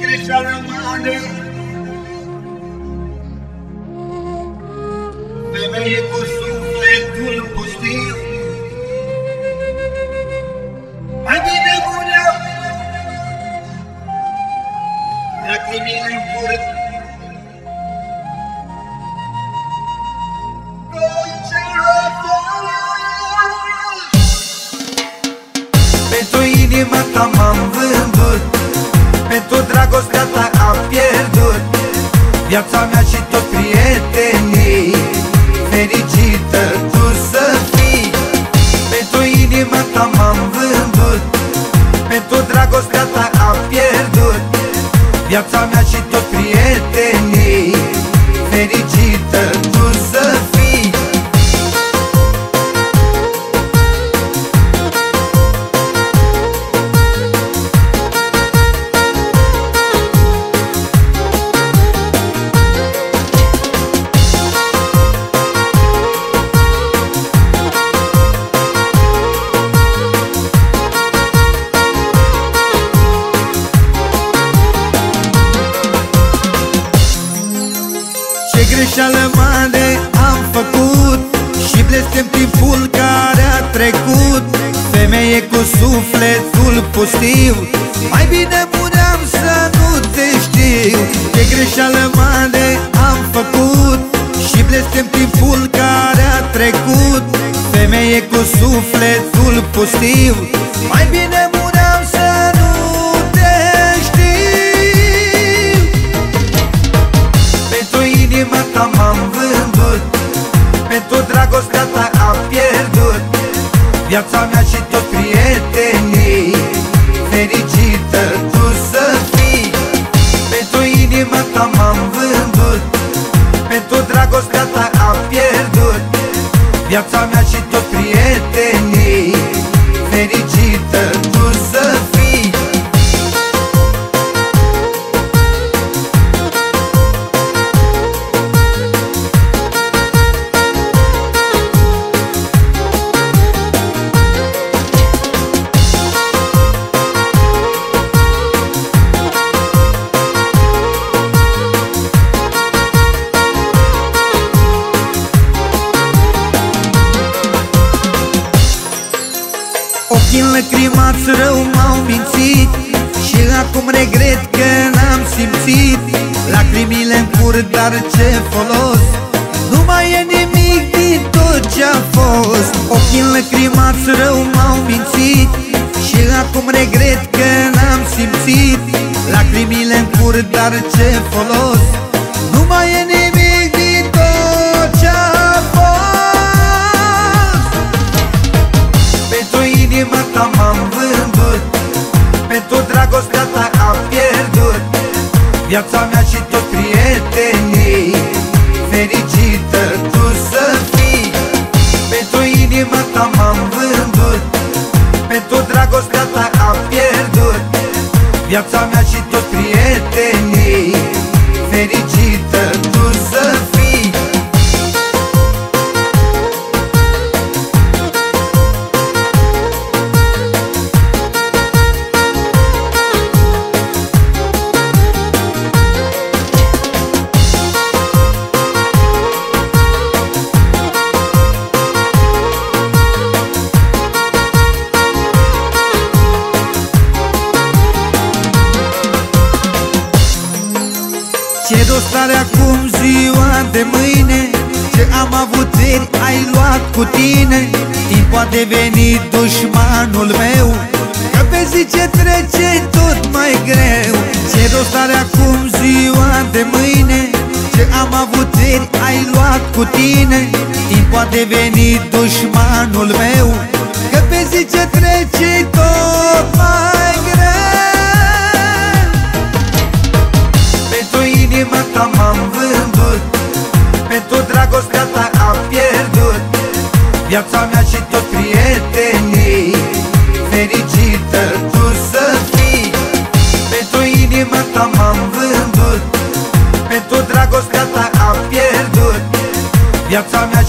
greșeală mare Femeie cu sufletul pustiu Mai bine muream Lacrimile în inima ta m-am vândut. Pentru dragostea ta am pierdut. Viața mea și tot prietenii Fericită tu să fii. Pentru inima ta m-am vândut. Pentru dragostea ta am pierdut. Viața mea și greșeală mare am făcut Și blestem timpul care a trecut. Femeie cu sufletul pustiu Mai bine muream să nu te știu. Ce greșeală mare am făcut Și blestem timpul care a trecut. Femeie cu sufletul pustiu Mai bine Viața mea și tot prietenii. Fericită tu să fii. Pentru inima ta m-am vândut. Pentru dragostea ta am pierdut. Viața mea înlăcrimați rău m-au mințit Și acum regret că n-am simțit. Lacrimile în cur, dar ce folos! Nu mai e nimic din tot ce-a fost. Ochii înlăcrimați rău m-au mințit Și acum regret că n-am simțit. Lacrimile în cur, dar ce Pentru dragostea ta am pierdut. Viața mea și tot prietenii Fericită tu să fii. Pentru inima ta m-am vândut Pentru dragostea ta am pierdut. Viața mea și Ce rost are acum ziua de mâine? Ce am avut ieri ai luat cu tine? Timpul a devenit dușmanul meu. Că pe zi ce trece tot mai greu. Ce rost are acum ziua de mâine? Ce am avut ieri ai luat cu tine? Timpul a devenit dușmanul meu. Că pe zi ce trece tot mai dragostea ta am pierdut. Viața mea și tot prietenii Fericită tu să fii. Pentru inima ta m-am vândut Pentru dragostea ta am pierdut. Viața mea